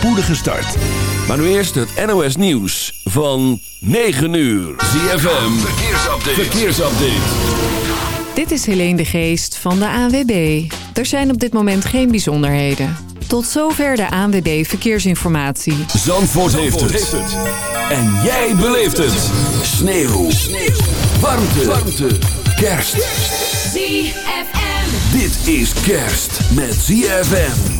spoedige start. Maar nu eerst het NOS Nieuws van 9 uur. ZFM, verkeersupdate. verkeersupdate. Dit is Helene de Geest van de ANWB. Er zijn op dit moment geen bijzonderheden. Tot zover de ANWB Verkeersinformatie. Zandvoort, heeft, het. En jij beleeft het. Sneeuw. Sneeuw. Warmte. Warmte. Kerst. ZFM. Dit is kerst met ZFM.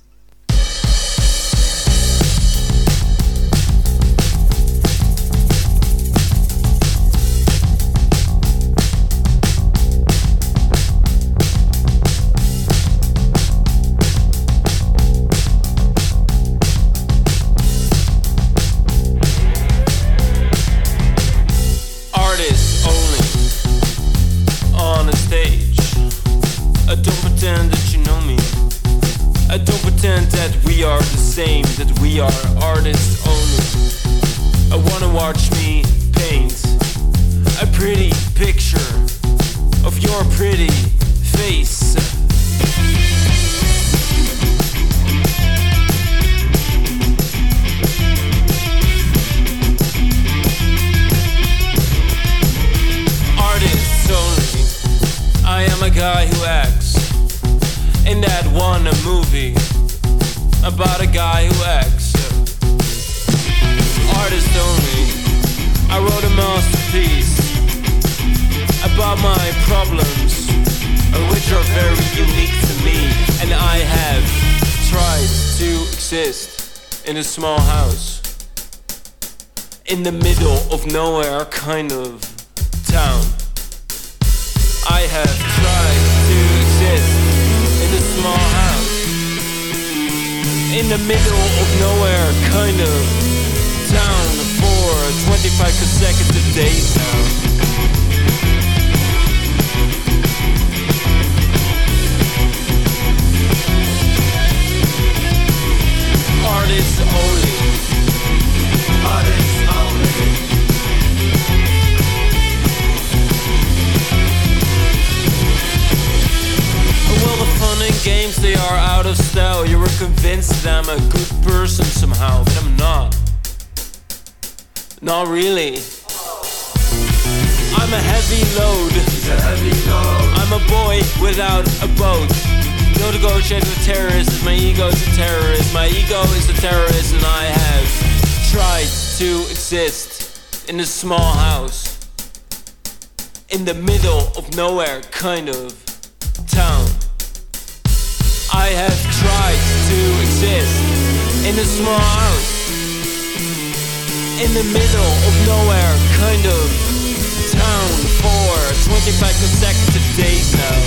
I don't pretend that you know me. I don't pretend that we are the same, that we are artists only. I wanna watch me paint a pretty picture of your pretty face. Artists only. I am a guy who acts in that one movie about a guy who acts. Artist only, I wrote a masterpiece about my problems, which are very unique to me, and I have tried to exist in a small house in the middle of nowhere kind of town. I have tried to exist small house in the middle of nowhere, kind of town for 25 consecutive days now. Artists only. Games, they are out of style. You were convinced that I'm a good person somehow, but I'm not. Not really. I'm a heavy load. A heavy load. I'm a boy without a boat. No negotiate with terrorists. My ego's a terrorist. My ego is a terrorist, and I have tried to exist in a small house in the middle of nowhere, kind of town. I have tried to exist in a small house in the middle of nowhere, kind of town for 25 consecutive days now.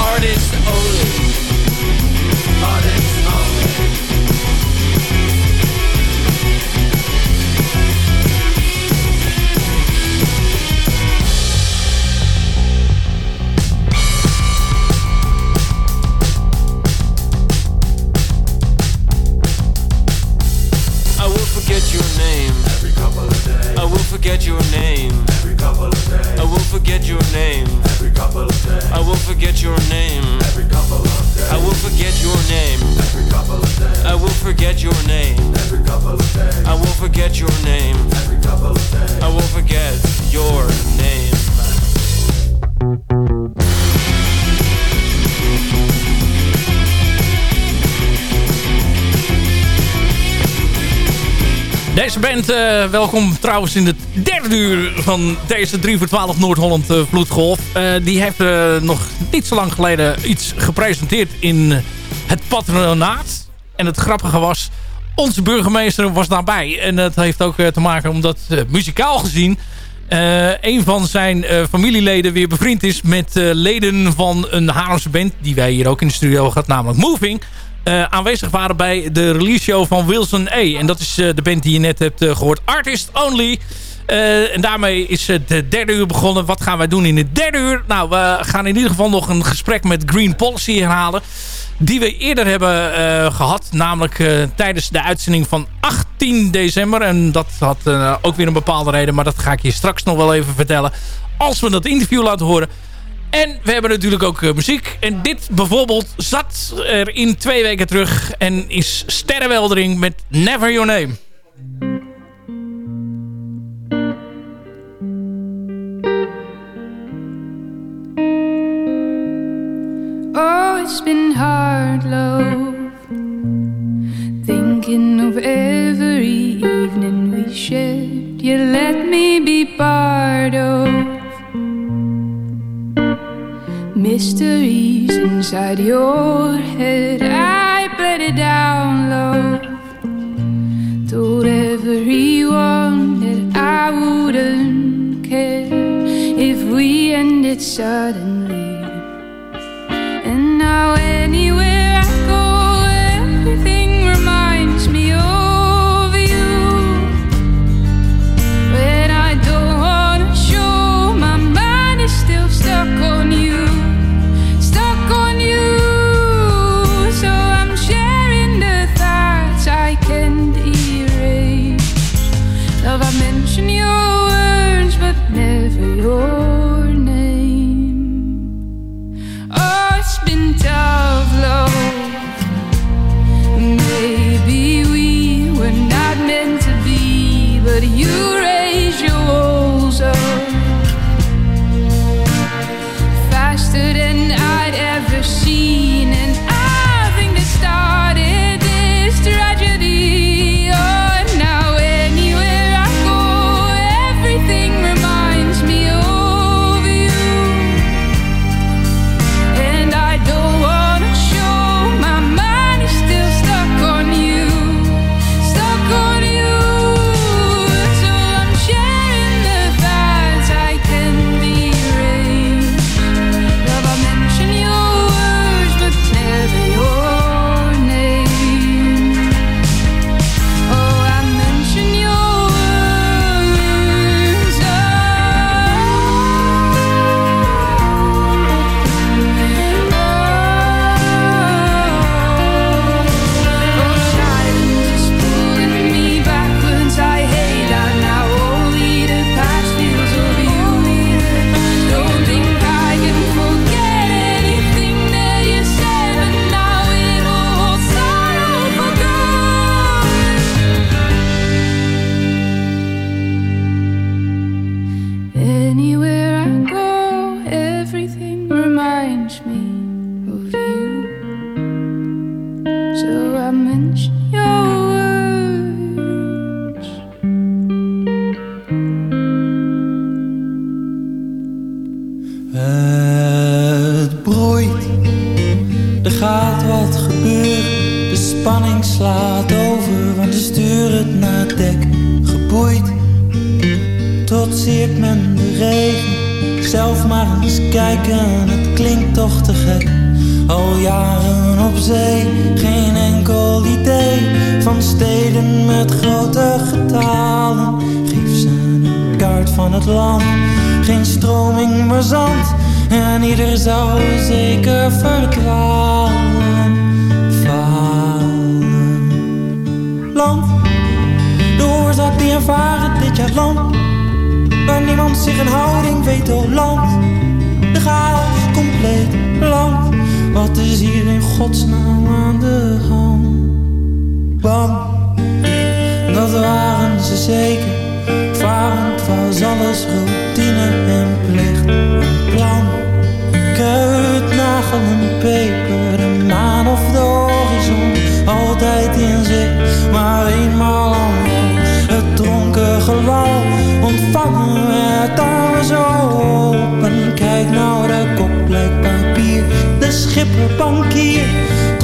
Artists forget your name. Every couple of days. I will forget your name. Every couple of days. I will forget your name. Every couple of days. I will forget your name. Every couple of days. I will forget your name. Every couple of days. I will forget your name. Every couple of days. I will forget your name. Deze band, uh, welkom trouwens in het derde uur van deze 3 voor 12 Noord-Holland uh, Vloedgolf. Uh, die heeft nog niet zo lang geleden iets gepresenteerd in het patronaat. En het grappige was, onze burgemeester was daarbij. En dat heeft ook te maken omdat muzikaal gezien... een van zijn familieleden weer bevriend is met leden van een Haarlemse band... die wij hier ook in de studio gehad, namelijk Moving... Uh, aanwezig waren bij de release show van Wilson A. En dat is uh, de band die je net hebt uh, gehoord. Artist Only. en daarmee is het derde uur begonnen. Wat gaan wij doen in het derde uur? Nou, we gaan in ieder geval nog een gesprek met Green Policy herhalen. die we eerder hebben gehad. Namelijk tijdens de uitzending van 18 december. En dat had ook weer een bepaalde reden. Maar dat ga ik je straks nog wel even vertellen. Als we dat interview laten horen. En we hebben natuurlijk ook uh, muziek. En dit bijvoorbeeld zat er in twee weken terug. En is Sterrenweldering met Never Your Name. Oh, it's been hard, love. Thinking of every evening we shared. You let me be part of mysteries inside your head. I bled it down low. Told everyone that I wouldn't care if we ended suddenly.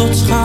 tot schaamte.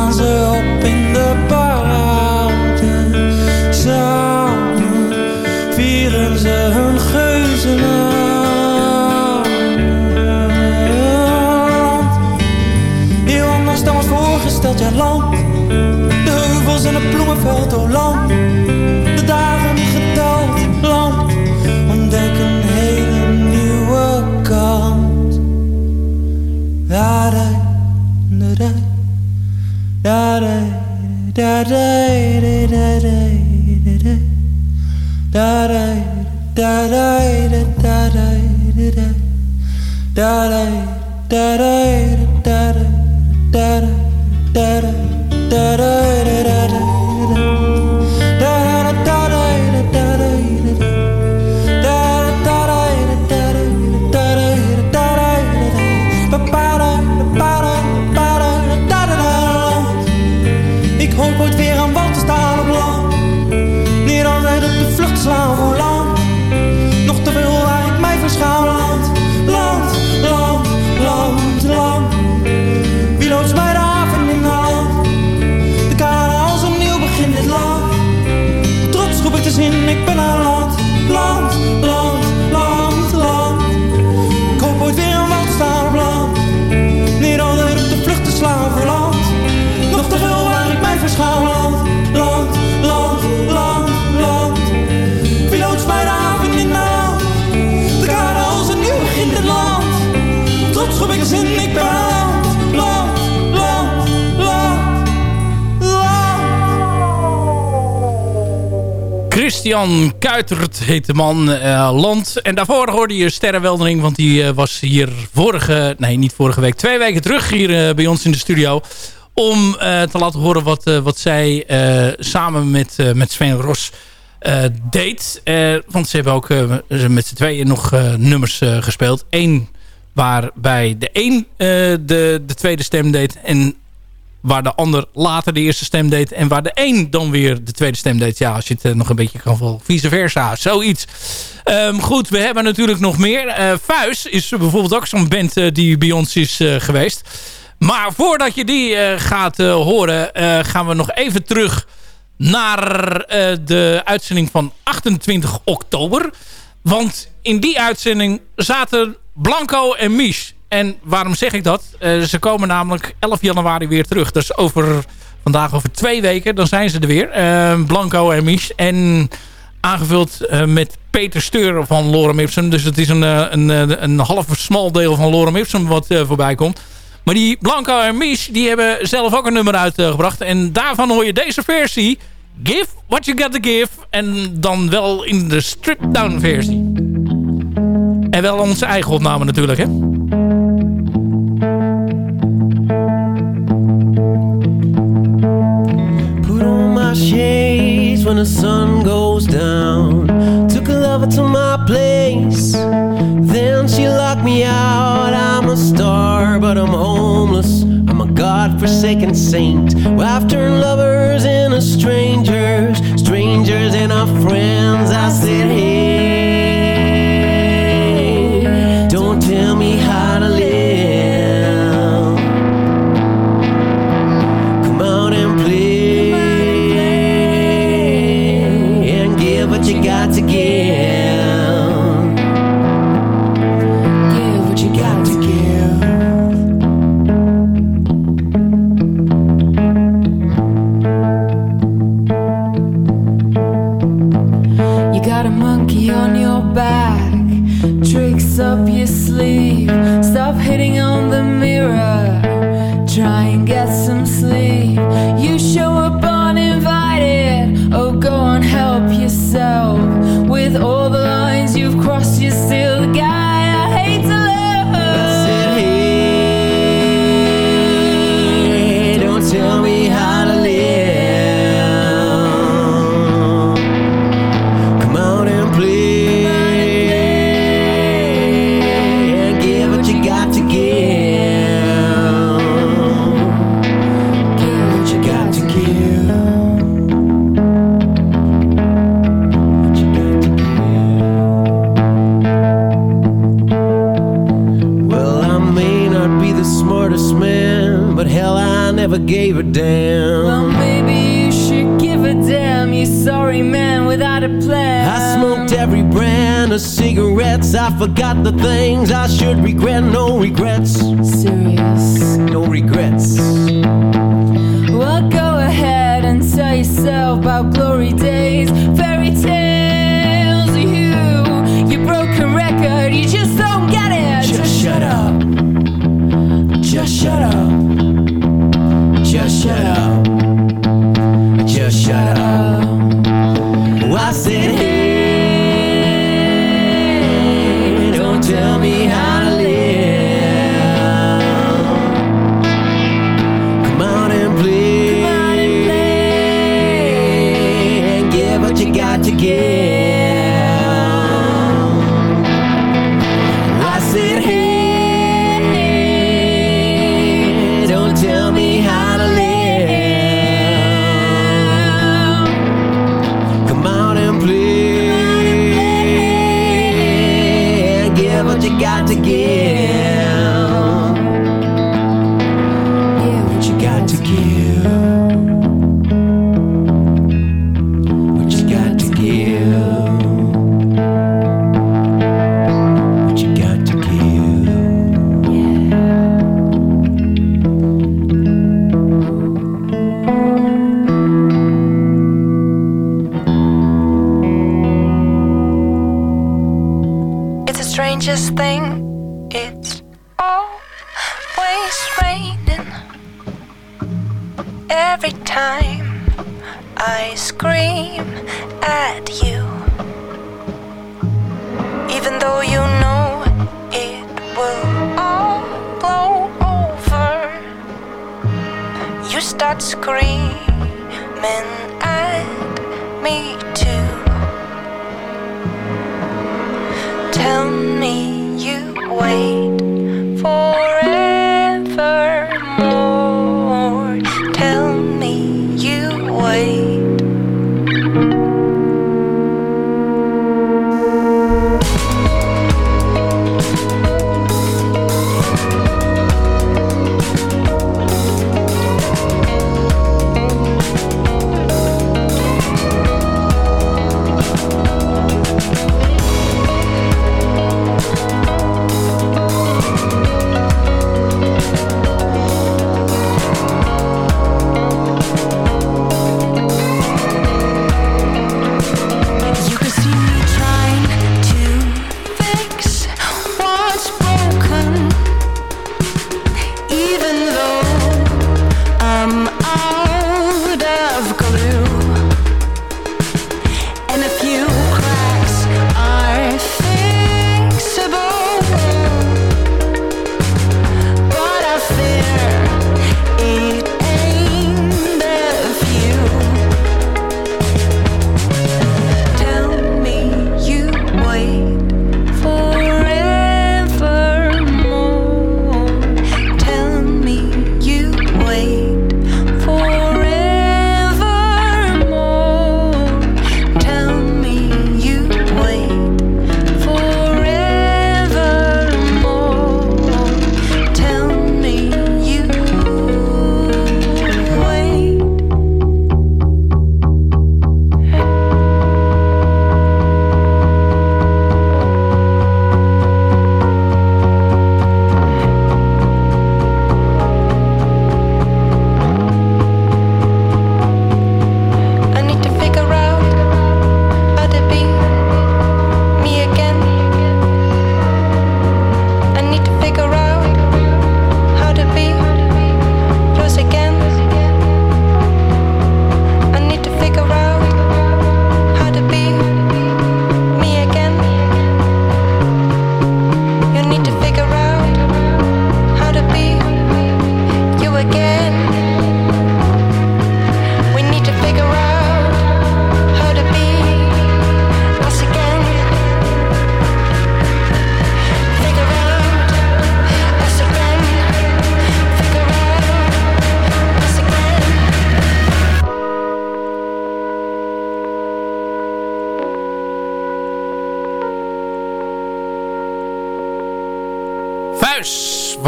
Kuitert heet de man, uh, Land. En daarvoor hoorde je Sterrenweldering, want die uh, was hier vorige, nee niet vorige week, twee weken terug hier uh, bij ons in de studio. Om te laten horen wat, wat zij samen met, met Sven Ros deed. want ze hebben ook met z'n tweeën nog nummers gespeeld. Eén waarbij de een de, de tweede stem deed en waar de ander later de eerste stem deed... en waar de een dan weer de tweede stem deed. Ja, als je het uh, nog een beetje kan volgen. Vice versa, zoiets. Um, goed, we hebben natuurlijk nog meer. Uh, Fuis is bijvoorbeeld ook zo'n band uh, die bij ons is geweest. Maar voordat je die gaat horen... gaan we nog even terug naar de uitzending van 28 oktober. Want in die uitzending zaten Blanco en Mies... En waarom zeg ik dat? Uh, ze komen namelijk 11 januari weer terug. Dus over vandaag over twee weken, dan zijn ze er weer. Uh, Blanco en Mies. En aangevuld uh, met Peter Steur van Lorem Ipsum. Dus het is een, een, een half smal deel van Lorem Ipsum wat voorbij komt. Maar die Blanco en Mies, die hebben zelf ook een nummer uitgebracht. en daarvan hoor je deze versie. Give what you got to give. En dan wel in de stripped down versie. En wel onze eigen opname natuurlijk, hè. Shades when the sun goes down. Took a lover to my place. Then she locked me out. I'm a star, but I'm homeless. I'm a god-forsaken saint. I've turned lovers into strangers, strangers and our friends. I said, hey, me how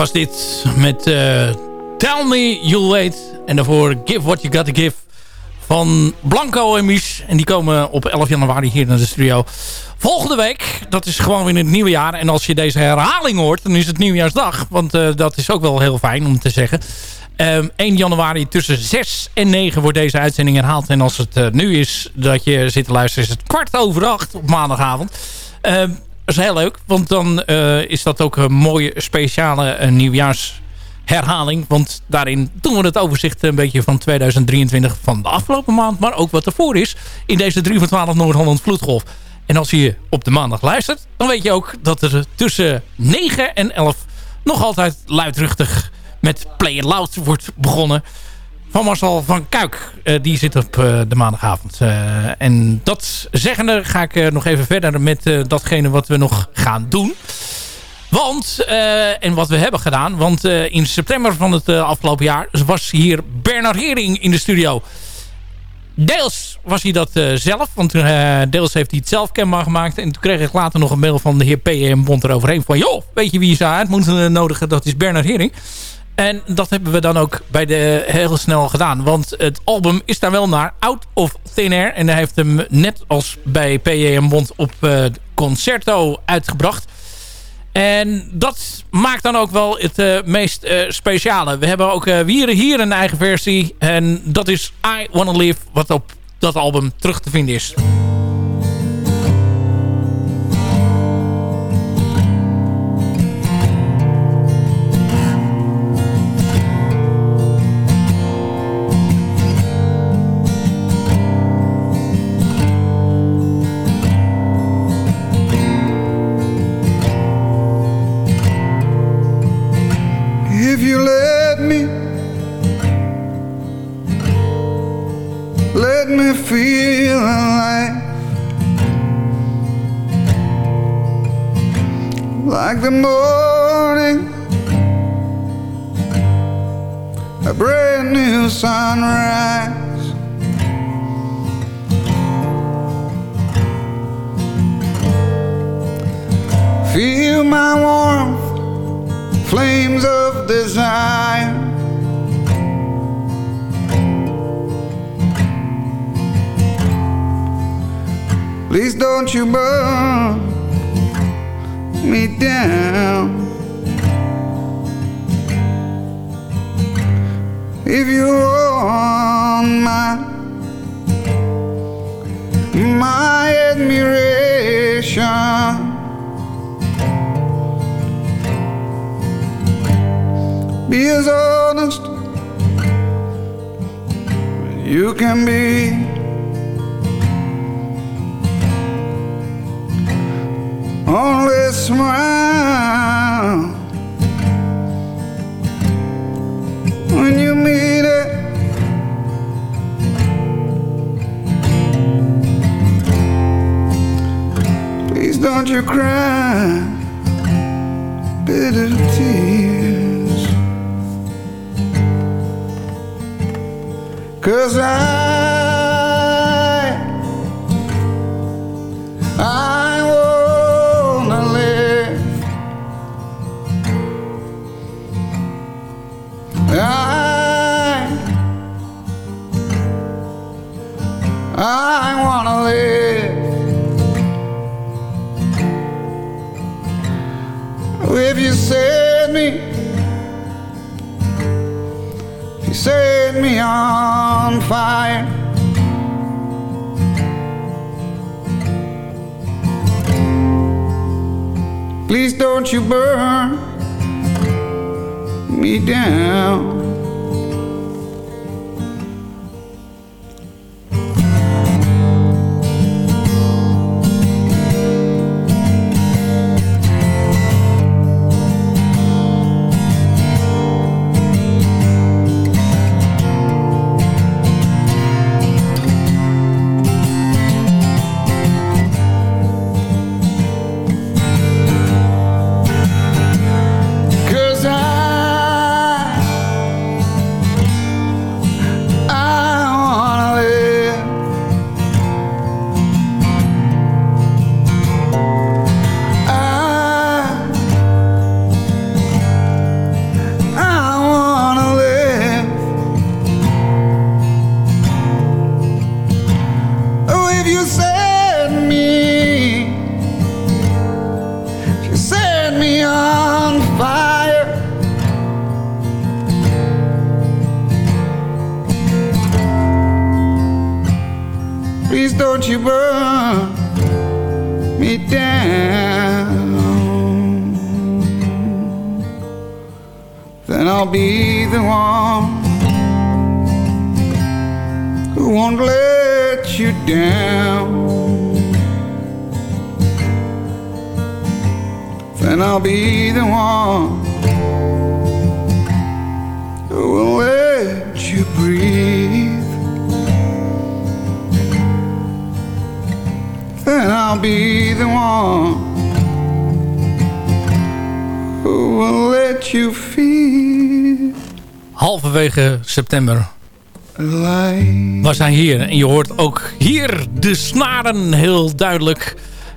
was dit met eh, Tell Me You'll Wait. En daarvoor Give What You Gotta Give van Blanco en Mies. En die komen op 11 januari hier naar de studio. Volgende week, dat is gewoon weer het nieuwe jaar. En als je deze herhaling hoort, dan is het nieuwjaarsdag. Want eh, dat is ook wel heel fijn om te zeggen. Ehm 1 januari tussen 6 en 9 wordt deze uitzending herhaald. En als het eh, nu is dat je zit te luisteren, is het kwart over acht op maandagavond. Ehm, is heel leuk, want dan eh, is dat ook een mooie speciale eh, nieuwjaarsherhaling. Want daarin doen we het overzicht een beetje van 2023 van de afgelopen maand. Maar ook wat ervoor is in deze 3 van 12 Noord-Holland Vloedgolf. En als je op de maandag luistert, dan weet je ook dat er tussen 9 en 11 nog altijd luidruchtig met Play It Loud wordt begonnen. Van Marcel van Kuik. Eh, die zit op eh, de maandagavond. Eh, en dat zeggende ga ik nog even verder met datgene wat we nog gaan doen. Want, en wat we hebben gedaan. Want in september van het afgelopen jaar was hier Bernard Hering in de studio. deels was hij dat zelf, want deels heeft hij het zelf kenbaar gemaakt. En toen kreeg ik later nog een mail van de heer P.M. Bond eroverheen van... joh, weet je wie zou uit moeten nodigen? Dat is Bernard Hering. En dat hebben we dan ook bij de heel snel gedaan. Want het album is daar wel naar Out of Thin Air. En hij heeft hem net als bij P.M. Bond op uh, Concerto uitgebracht. En dat maakt dan ook wel het uh, meest uh, speciale. We hebben ook Wieren hier een eigen versie. En dat is I Wanna Live, wat op dat album terug te vinden is. Smile when you meet it. Please don't you cry bitter tears. Cause I don't you burn me down. you burn me down, then I'll be the one who won't let you down. Then I'll be the one who will let you breathe. September light. We zijn hier en je hoort ook hier de snaren heel duidelijk.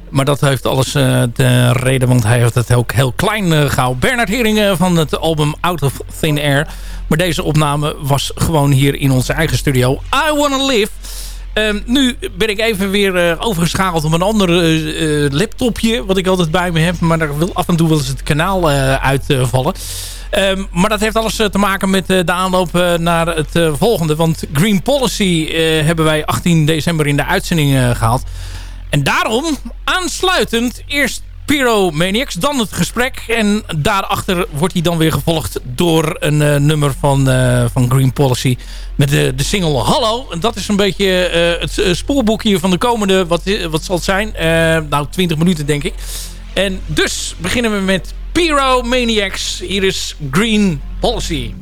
Maar dat heeft alles eh, de reden, want hij heeft het ook heel klein uh, gehouden. Bernard Heringen van het album Out of Thin Air. Maar deze opname was gewoon hier in onze eigen studio. I Wanna Live. Um, nu ben ik even weer uh, overgeschakeld op een ander uh, laptopje... wat ik altijd bij me heb. Maar daar wil af en toe wel eens het kanaal uitvallen. Um, maar dat heeft alles te maken met de aanloop naar het volgende. Want Green Policy hebben wij 18 december in de uitzending gehaald. En daarom aansluitend eerst Pyromaniacs, dan het gesprek. En daarachter wordt hij dan weer gevolgd door een uh, nummer van, uh, van Green Policy. Met de, de single Hallo. En dat is een beetje uh, het spoorboek hier van de komende, wat, wat zal het zijn? nou, 20 minuten denk ik. En dus beginnen we met Pyromaniacs. Hier is Green Policy.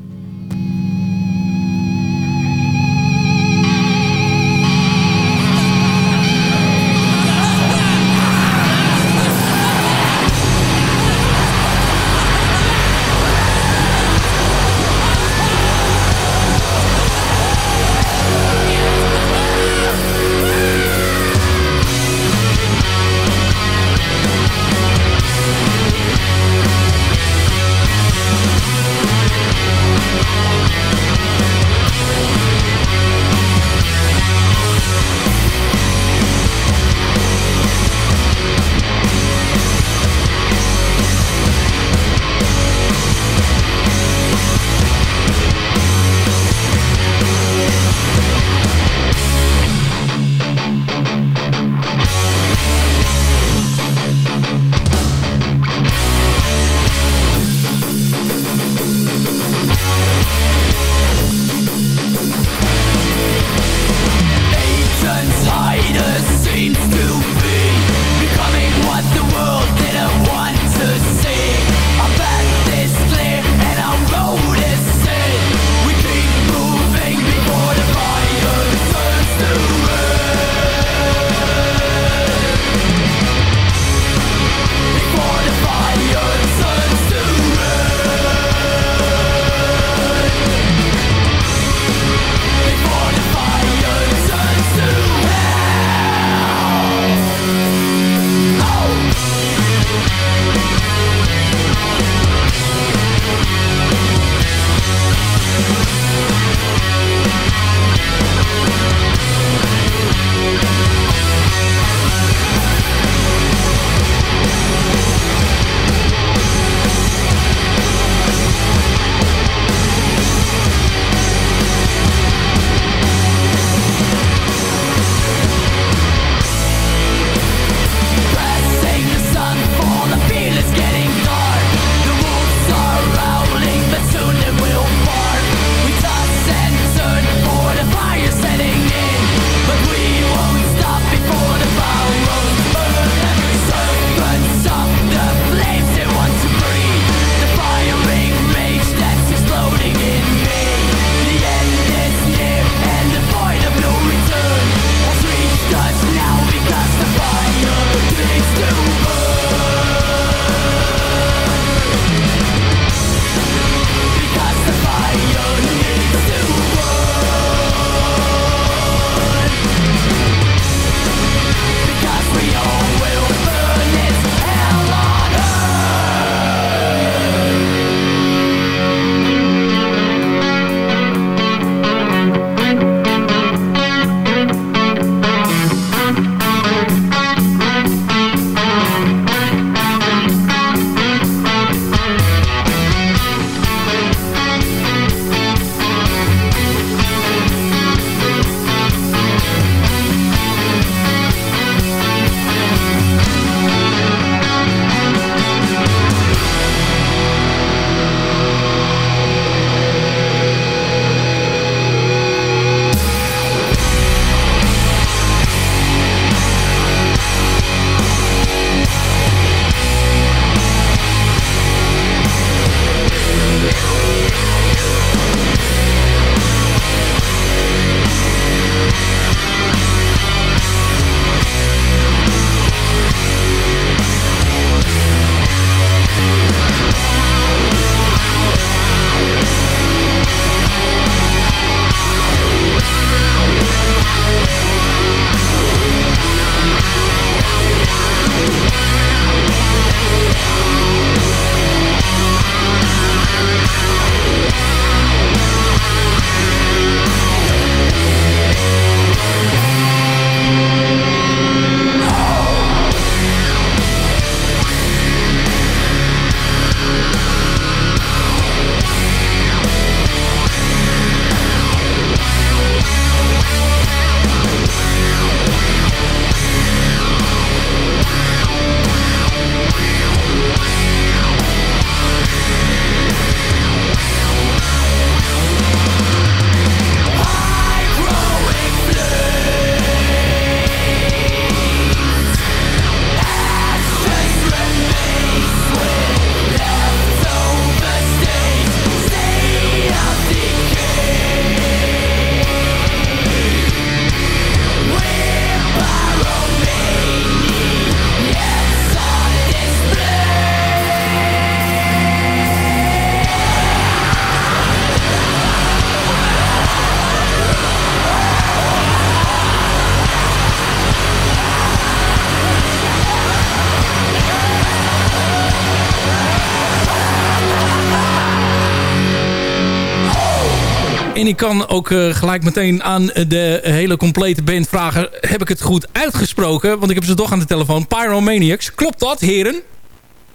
Ik kan ook eh, gelijk meteen aan de hele complete band vragen... heb ik het goed uitgesproken? Want ik heb ze toch aan de telefoon. Pyromaniacs. Klopt dat, heren?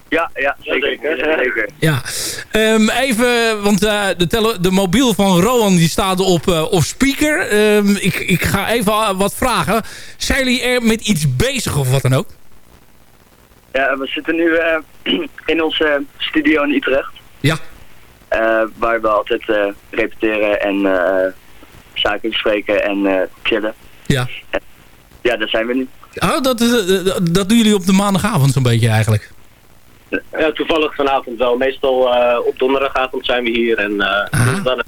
Ja, ja, zeker. zeker. Ja. Ehm, even, want eh, de, tele de mobiel van Rowan die staat op, eh, op speaker. Ehm, ik, ik ga even wat vragen. Zijn jullie er met iets bezig of wat dan ook? Ja, we zitten nu eh, in onze studio in Utrecht. Ja. Eh, waar we altijd eh, repeteren en eh, zaken bespreken en eh, chillen. Ja. Ja, daar zijn we nu. Oh, dat, is, dat, dat doen jullie op de maandagavond zo'n beetje eigenlijk. Ja, toevallig vanavond wel. Meestal eh, op donderdagavond zijn we hier en uh, dan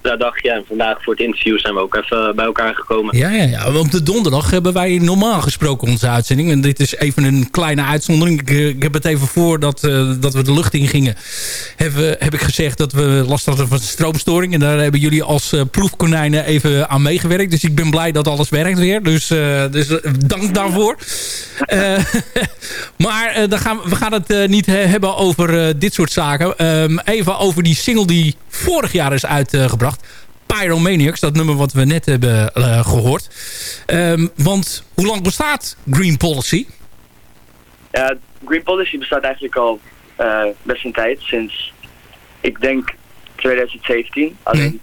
daar dacht je. En vandaag voor het interview zijn we ook even bij elkaar gekomen. Ja, ja, ja. Op de donderdag hebben wij normaal gesproken onze uitzending. En dit is even een kleine uitzondering. Ik, eh, ik heb het even voordat uh, dat we de lucht in gingen. Heb, heb ik gezegd dat we last hadden van stroomstoring. En daar hebben jullie als uh, proefkonijnen even aan meegewerkt. Dus ik ben blij dat alles werkt weer. Dus, dus dank daarvoor. maar dan gaan, we gaan het niet hebben over dit soort zaken. Um, even over die single die vorig jaar is uitgebracht. Pyromaniacs, dat nummer wat we net hebben uh, gehoord. Um, want hoe lang bestaat Green Policy? Green Policy bestaat eigenlijk al uh, best een tijd. Sinds, ik denk, 2017. Alleen, mm.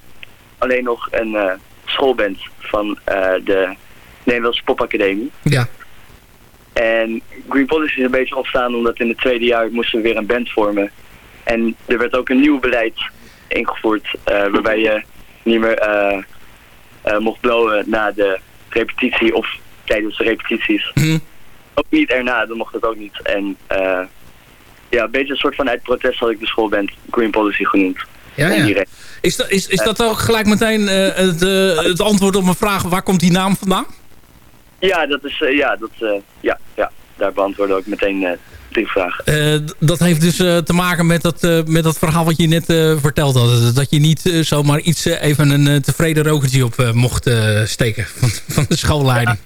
alleen nog een uh, schoolband van de Nederlandse Popacademie. Ja. En Green Policy is een beetje ontstaan omdat in het tweede jaar moesten we weer een band vormen. En er werd ook een nieuw beleid ingevoerd waarbij je niet meer uh, uh, mocht blowen na de repetitie of tijdens de repetities. Mm. Ook niet erna, dan mocht het ook niet. En ja, een beetje een soort van uit protest had ik de schoolband Green Policy genoemd. Ja, ja. Is, dat, is, is dat ook gelijk meteen het, het, antwoord op mijn vraag, waar komt die naam vandaan? Ja, dat is, ja, dat, ja, ja, daar beantwoordde ik meteen uh, dat heeft dus uh, te maken met dat, uh, met dat verhaal wat je net verteld had. Dat je niet zomaar iets even een tevreden rokertje op mocht steken van, van de schoolleiding.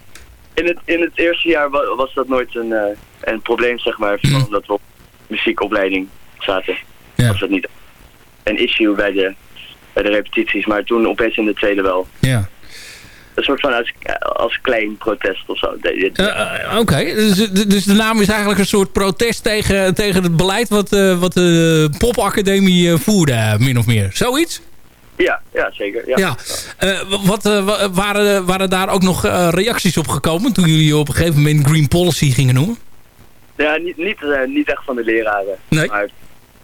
Ja, in, het, in het eerste jaar was, was dat nooit een, een probleem, zeg maar. Mm. Omdat we op muziekopleiding zaten. Ja. Was dat niet een issue bij de, bij de repetities. Maar toen opeens in de tweede wel. Ja een soort van als, als klein protest of zo. Uh, uh, Oké, okay. dus, dus, de naam is eigenlijk een soort protest tegen, tegen het beleid wat, uh, wat de popacademie voerde, min of meer. Zoiets? Ja, ja zeker. Ja. ja. wat, waren, waren daar ook nog reacties op gekomen toen jullie op een gegeven moment Green Policy gingen noemen? Ja, niet, niet, niet echt van de leraren. Nee? Maar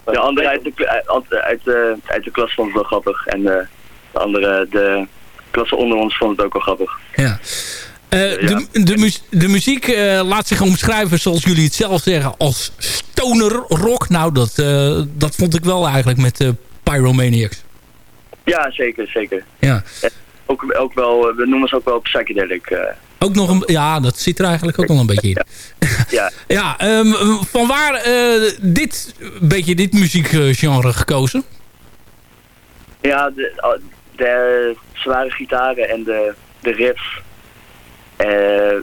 de andere uit de, uit, uit, de, uit de klas vond het wel grappig. En de andere, de klasse onder ons vond het ook wel grappig. Ja. Uh, ja. de, de, mu de, muziek uh, laat zich omschrijven, zoals jullie het zelf zeggen, als stoner rock. Nou, dat, uh, dat vond ik wel eigenlijk met Pyromaniacs. Ja, zeker, zeker. Ja. Ook, ook wel, we noemen ze ook wel psychedelic. ook nog een, ja, dat zit er eigenlijk ook nog een beetje in. Ja. ja, um, van waar dit, beetje dit muziekgenre gekozen? Ja, de, de zware gitaren en de, de riffs uh,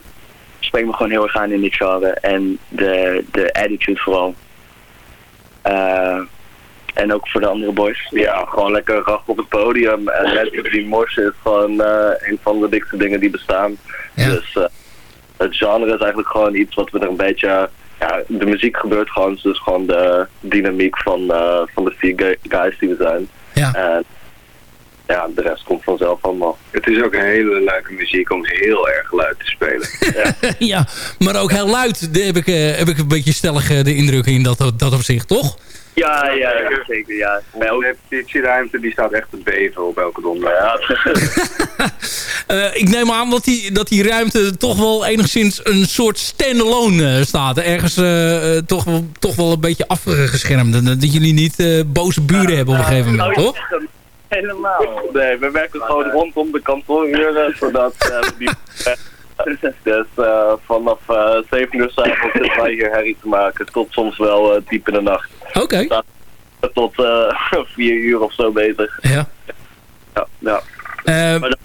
spreken me gewoon heel erg aan in dit genre. En de, de attitude vooral. Uh, en ook voor de andere boys. Ja, gewoon lekker rach op het podium. En mensen die morsen is gewoon uh, een van de dikste dingen die bestaan. Ja. Dus het genre is eigenlijk gewoon iets wat we er een beetje... Ja, de muziek gebeurt gewoon. Dus gewoon de dynamiek van, van de vier guys die we zijn. Ja. En, ja, de rest komt vanzelf allemaal. Het is ook een hele leuke muziek om heel erg luid te spelen. ja. ja, maar ook heel luid heb ik, uh, heb ik een beetje stellig uh, de indruk in dat, dat opzicht, toch? Ja, ja, ja zeker. Ja. De repetitieruimte die staat echt te beven op elke donderdag. uh, ik neem aan dat die, dat die ruimte toch wel enigszins een soort standalone staat. Ergens toch, wel, toch wel een beetje afgeschermd. Dat jullie niet boze buren hebben op een gegeven moment, toch? Helemaal. Nee, we werken gewoon rondom de kantooruren, zodat uh, die... dus uh, vanaf uh, 7 uur s'avonds zitten wij hier herrie te maken, tot soms wel uh, diep in de nacht. Oké. Okay. Tot 4 uur of zo bezig. Ja. Ja, ja. Dat,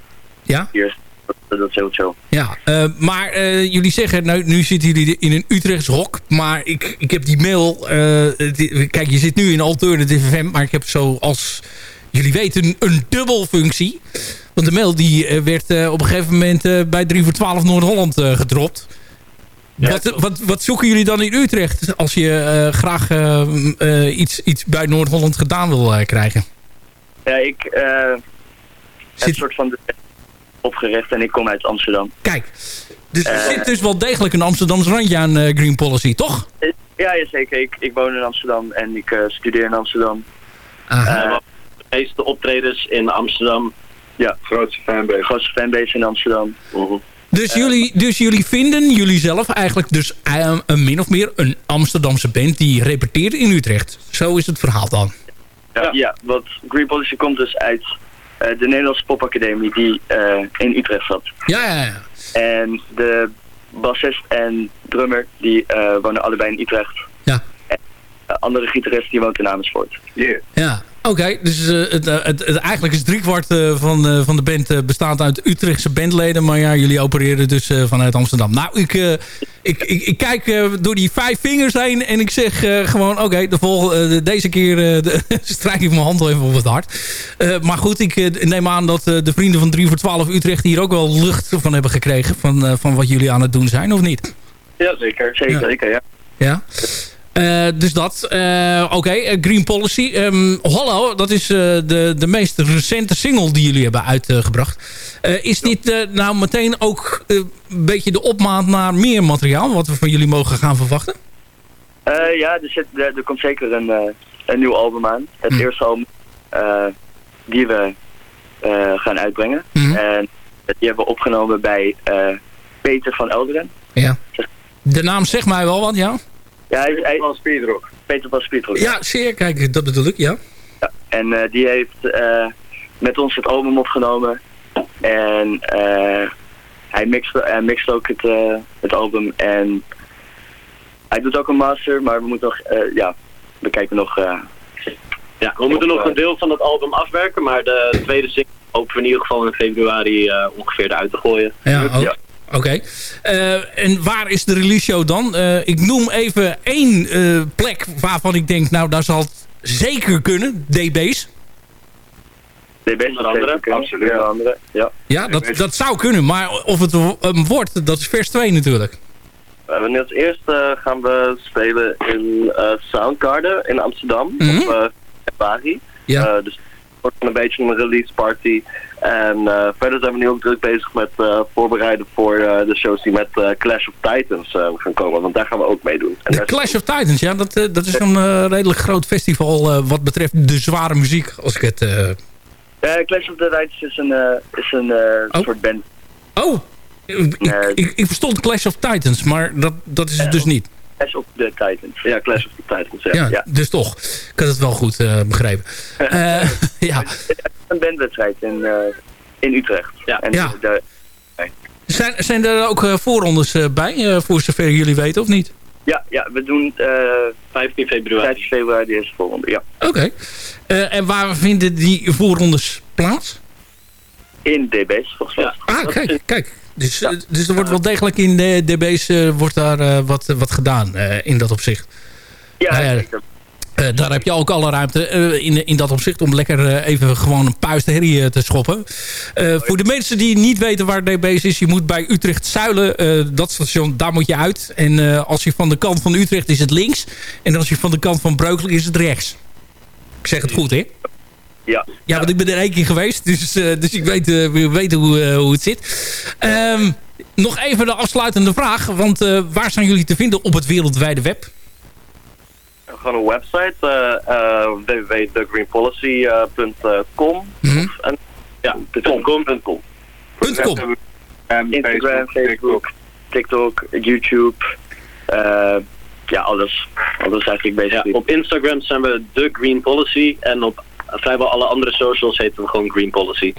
ja? Hier, dat, dat is heel chill. Ja, maar jullie zeggen, nou, nu zitten jullie in een Utrechts hok, maar ik, ik heb die mail, die, kijk je zit nu in Alternative FM, maar ik heb zo als jullie weten, een, dubbelfunctie. Want de mail die eh, werd eh, op een gegeven moment eh, bij 3 voor 12 Noord-Holland eh, gedropt. wat, wat, wat zoeken jullie dan in Utrecht als je eh, graag iets, iets bij Noord-Holland gedaan wil eh, krijgen? Ja, ik eh heb een soort van de opgericht en ik kom uit Amsterdam. Kijk, dus er zit dus wel degelijk een Amsterdams randje aan eh, Green Policy, toch? Ja, ja zeker. Ik, ik woon in Amsterdam en ik eh, studeer in Amsterdam. Aha. Eh, De meeste optredens in Amsterdam. ja, Grootste fanbase. grootste fanbase in Amsterdam. Dus, jullie, dus jullie vinden jullie zelf eigenlijk dus eh, een min of meer een Amsterdamse band die repeteert in Utrecht. Zo is het verhaal dan. Ja, ja want Green Policy komt dus uit eh, de Nederlandse Popacademie die eh, in Utrecht zat. Ja, ja, ja. En de bassist en drummer die eh, wonen allebei in Utrecht. Ja. En de andere gitarist die woont in Amersfoort. Yeah. Ja, oké. Dus eh, het, eh, het, het- eigenlijk is driekwart eh, van, van de band bestaat uit Utrechtse bandleden. Maar ja, jullie opereren dus vanuit Amsterdam. Nou, ik, ik, ik, ik kijk door die vijf vingers heen en ik zeg gewoon... Oké, de vol- eh, de- deze keer de, strijk ik mijn hand even op het hart. Maar goed, ik neem aan dat de vrienden van 3 voor 12 Utrecht hier ook wel lucht van hebben gekregen. Van, van wat jullie aan het doen zijn, of niet? Ja, zeker. Zeker, Ja. zeker, ja. Ja. Eh, dus dat. Eh, Oké, eh, Green Policy. Hollow, dat is de, de meest recente single die jullie hebben uitgebracht. Is dit nou meteen ook een beetje de opmaat naar meer materiaal... wat we van jullie mogen gaan verwachten? Ja, er, zit, er, er komt zeker een, een nieuw album aan. Het Hm. eerste album die we gaan uitbrengen. Mhm. En die hebben we opgenomen bij Peter van Elderen. Ja. De naam zegt mij wel wat, ja? Ja, hij, hij, Van Speedrock. Peter van Speedrock. Ja, zeer. Kijk, dat bedoel ik, ja. Ja, en eh, die heeft eh, met ons het album opgenomen. En eh, hij, mixt, hij mixt ook het, het album. En hij doet ook een master, maar we moeten nog, eh, ja, we kijken nog. eh, Ja, we moeten nog een deel van het album afwerken, maar de tweede single hopen we in ieder geval in februari eh, ongeveer eruit te gooien. Ja, ook. Oké. Eh, en waar is de release show dan? Eh, ik noem even één eh, plek waarvan ik denk, nou, daar zal het zeker kunnen. DB's. beste Onder andere, absoluut. Ja, andere, ja. Ja, dat, dat zou kunnen. Maar of het een wordt, dat is vers 2 natuurlijk. We hebben als eerste gaan we spelen in eh Soundgarden in Amsterdam Mhm. op eh, februari. Ja. Eh, dus het wordt een beetje een release party. En eh, verder zijn we nu ook druk bezig met eh, voorbereiden voor eh, de shows die met Clash of Titans gaan komen. Want daar gaan we ook meedoen. En De daar- Clash of Titans, ja, dat, dat is een redelijk groot festival wat betreft de zware muziek. Als ik het... Eh, Clash of the Titans is een, is een Oh. soort band. Oh, ik, ik, ik, ik verstond Clash of Titans, maar dat, dat is het dus niet. Clash of the Titans. Ja, Clash of the Titans. Ja. Ja, ja. dus toch. Ik had het wel goed eh, begrepen. Eh, ja. Een bandwedstrijd in, eh, in Utrecht. Ja. En Ja. de- Zijn, zijn er ook eh, voorrondes eh, bij, eh, voor zover jullie weten, of niet? ja, ja, we doen eh 15 februari. 15 februari de eerste volgende. Ja. Oké. Eh, en waar vinden die voorrondes plaats? In DB's, volgens mij. Ja. Ah, kijk, kijk. Dus, eh, dus er wordt wel degelijk in de DB's eh, wordt daar, eh, wat, wat gedaan eh, in dat opzicht. Ja, Nou zeker. Eh, daar heb je ook alle ruimte eh, in, in dat opzicht om lekker eh, even gewoon een puist herrie eh, te schoppen. Eh, voor de mensen die niet weten waar DB's is, je moet bij Utrecht Zuilen, eh, dat station, daar moet je uit. En eh, als je van de kant van Utrecht is het links. En als je van de kant van Breukelen is het rechts. Ik zeg het goed, hè? Ja. Ja, want ik ben er één keer geweest, dus, eh, dus ik weet, eh, we weten hoe, eh, hoe het zit. Ehm, nog even de afsluitende vraag, want eh, waar zijn jullie te vinden op het wereldwijde web? Gewoon een website, eh eh www.thegreenpolicy.com. Mhm. En Ja, .com. .com. .com. Instagram, Facebook, TikTok, YouTube. eh, ja, alles. Alles eigenlijk bezig. Ja, op Instagram zijn we The Green Policy en op vrijwel alle andere socials heten we gewoon Green Policy.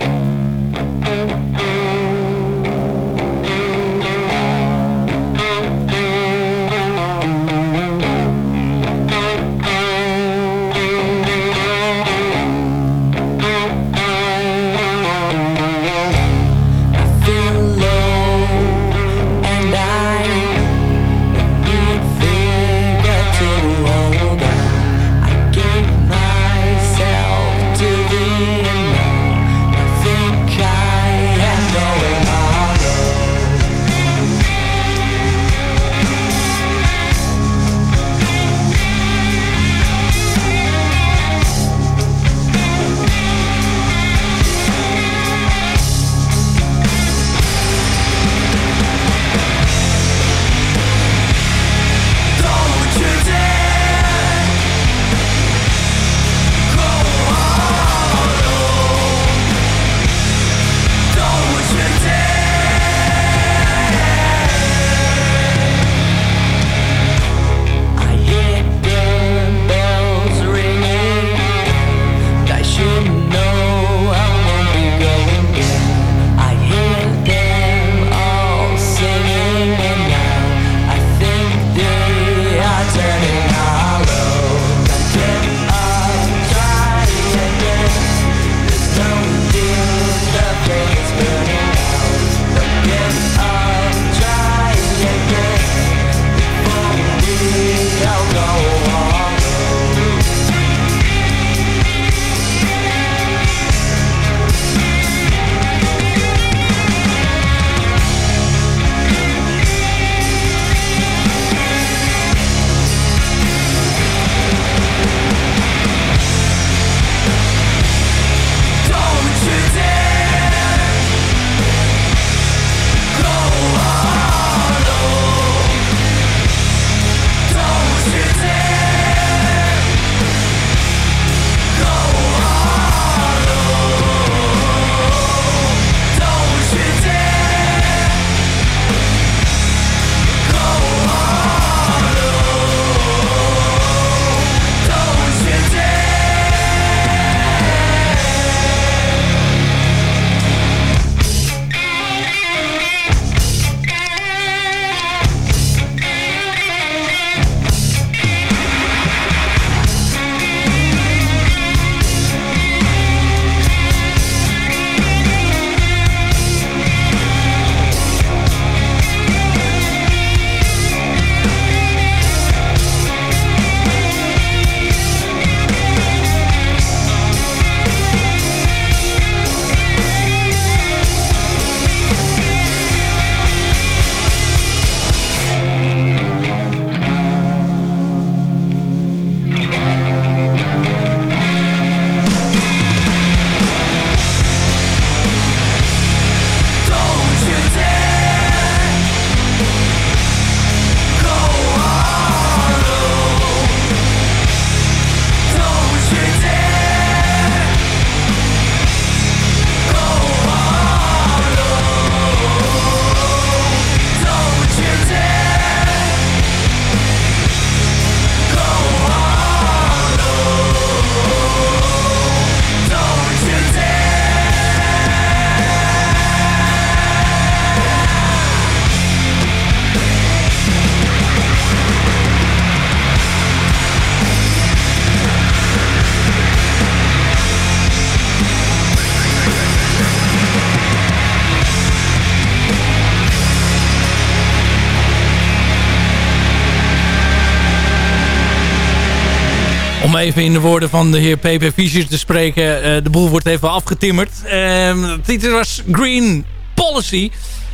Om even in de woorden van de heer P.P. Fischer te spreken. eh, de boel wordt even afgetimmerd. Ehm dit was Green Policy.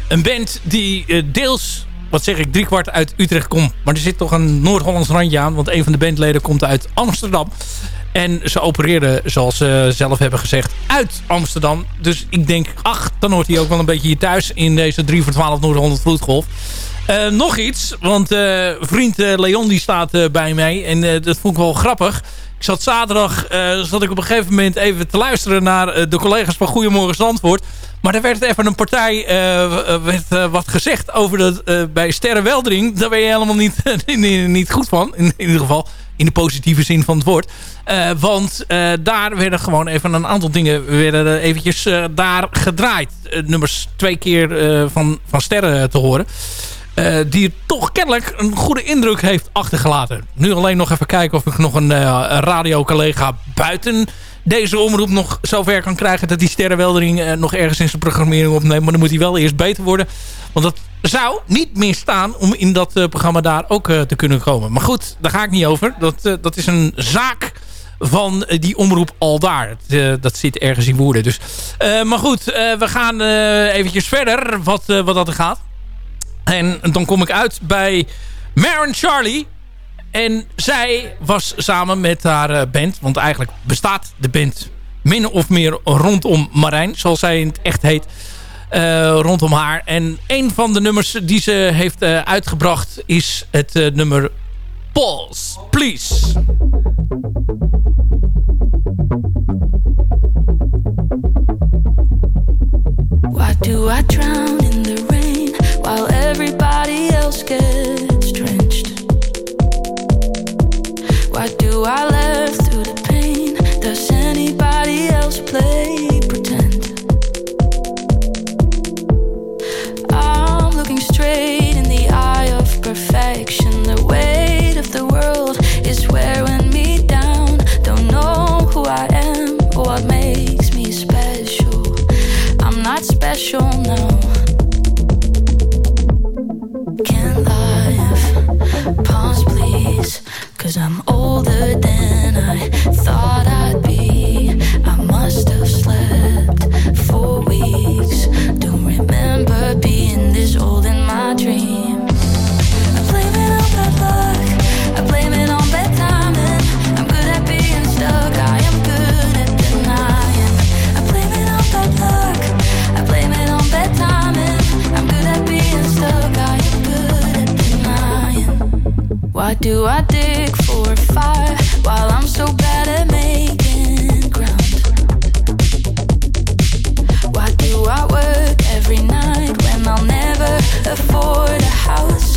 Een band die eh, deels, wat zeg ik, driekwart uit Utrecht komt. Maar er zit toch een Noord-Hollands randje aan. Want een van de bandleden komt uit Amsterdam. En ze opereren, zoals ze zelf hebben gezegd, uit Amsterdam. Dus ik denk, ach, dan hoort hij ook wel een beetje hier thuis... in deze 3 voor 12 Noord-Holland vloedgolf. Eh, nog iets, want eh, vriend eh, Leon die staat bij mij. En dat vond ik wel grappig. Ik zat zaterdag zat ik op een gegeven moment even te luisteren naar de collega's van Goedemorgen Zandvoort. Maar er werd even een partij werd, wat gezegd over dat bij Sterrenweldering. Daar ben je helemaal niet, niet, goed van. In, in ieder geval in de positieve zin van het woord. Want daar werden gewoon even een aantal dingen werden er eventjes daar gedraaid. Nummers twee keer van, van Sterren te horen. Eh, die toch kennelijk een goede indruk heeft achtergelaten. Nu alleen nog even kijken of ik nog een, uh, radiocollega buiten deze omroep nog zover kan krijgen... dat die Sterrenweldering uh, nog ergens in zijn programmering opneemt. Maar dan moet hij wel eerst beter worden. Want dat zou niet meer staan om in dat programma daar ook te kunnen komen. Maar goed, daar ga ik niet over. Dat, dat is een zaak van die omroep al daar. dat zit ergens in woorden. Dus, maar goed, we gaan eventjes verder wat, wat dat er gaat. En dan kom ik uit bij Maren Charlie. En zij was samen met haar band... want eigenlijk bestaat de band min of meer rondom Marijn... zoals zij in het echt heet... Uh, rondom haar. En een van de nummers die ze heeft uh, uitgebracht... is het nummer Pause, Please. Why do I drown everybody else gets drenched? Why do I laugh through the pain? Does anybody else play pretend? I'm looking straight in the eye of perfection. The weight of the world is wearing me down. Don't know who I am or what makes me special. I'm not special now. Cause I'm older than I thought I'd Why do I dig for fire while I'm so bad at making ground? Why do I work every night when I'll never afford a house?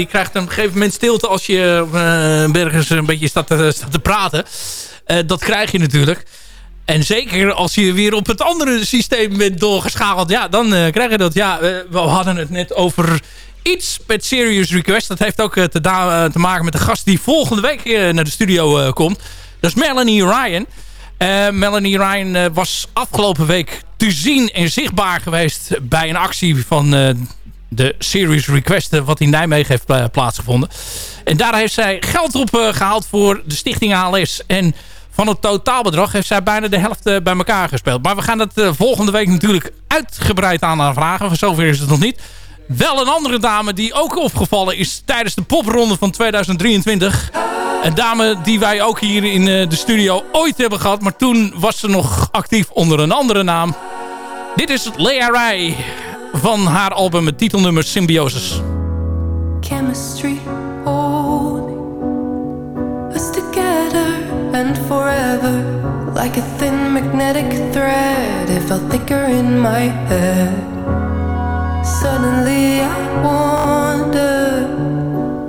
Je krijgt op een gegeven moment stilte als je uh, ergens een beetje staat te, te praten. Uh, dat krijg je natuurlijk. En zeker als je weer op het andere systeem bent doorgeschakeld. Ja, dan uh, krijg je dat. Ja, we hadden het net over iets met Serious Request. Dat heeft ook te, te, maken met de gast die volgende week naar de studio komt. Dat is Melanie Ryan. Melanie Ryan was afgelopen week te zien en zichtbaar geweest bij een actie van de Serious Request wat in Nijmegen heeft plaatsgevonden. En daar heeft zij geld op gehaald voor de stichting ALS. En van het totaalbedrag heeft zij bijna de helft bij elkaar gespeeld. Maar we gaan het volgende week natuurlijk uitgebreid aan haar vragen. Voor zover is het nog niet. Wel een andere dame die ook opgevallen is tijdens de popronde van 2023. Een dame die wij ook hier in de studio ooit hebben gehad. Maar toen was ze nog actief onder een andere naam. Dit is Lea van haar album met titelnummer Symbiosis. Chemistry holding us together and forever Like a thin magnetic thread It felt thicker in my head Suddenly I wonder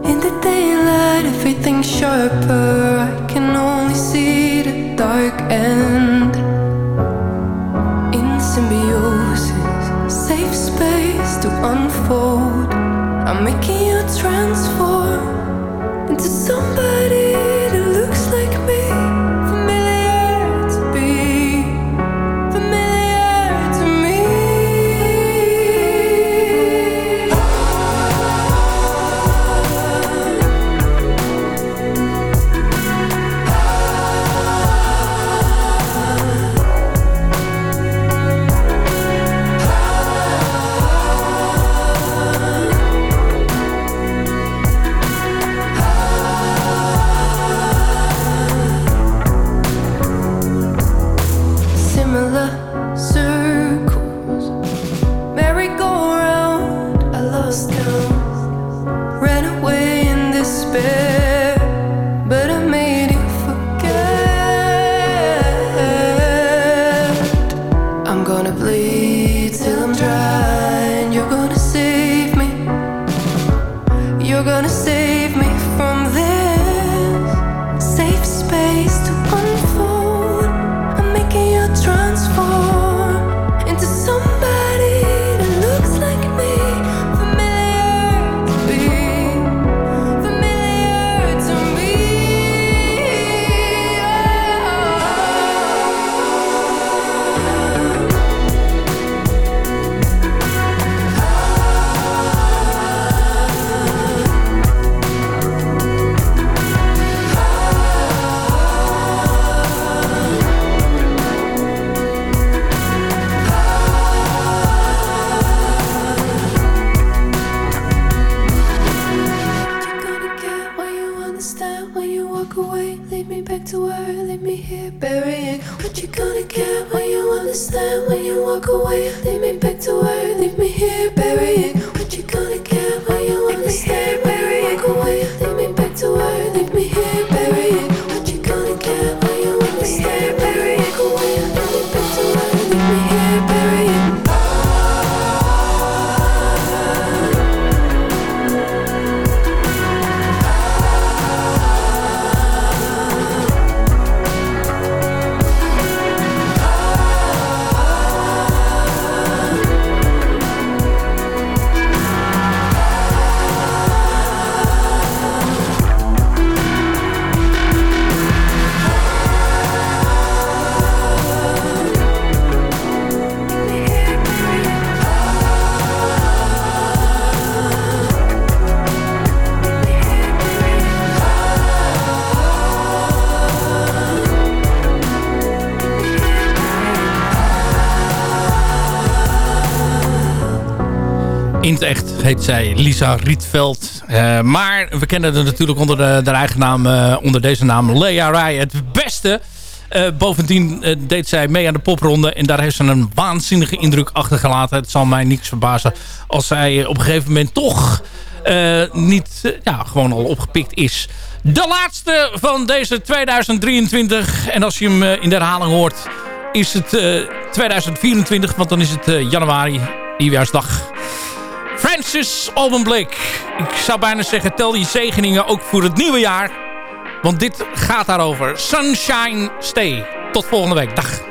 In the daylight everything's sharper I can only see the dark end to unfold. I'm making you transform Into somebody In het echt heet zij Lisa Rietveld. Eh, maar we kennen haar natuurlijk onder de, de eigen naam, eh, onder deze naam Lea Rai het beste. Eh, bovendien deed zij mee aan de popronde. En daar heeft ze een waanzinnige indruk achtergelaten. Het zal mij niks verbazen als zij op een gegeven moment toch niet ja, gewoon al opgepikt is. De laatste van deze 2023. En als je hem in de herhaling hoort is het eh, 2024. Want dan is het januari, nieuwjaarsdag. Francis Alban Blake. Ik zou bijna zeggen, tel die zegeningen ook voor het nieuwe jaar. Want dit gaat daarover. Sunshine Stay. Tot volgende week. Dag.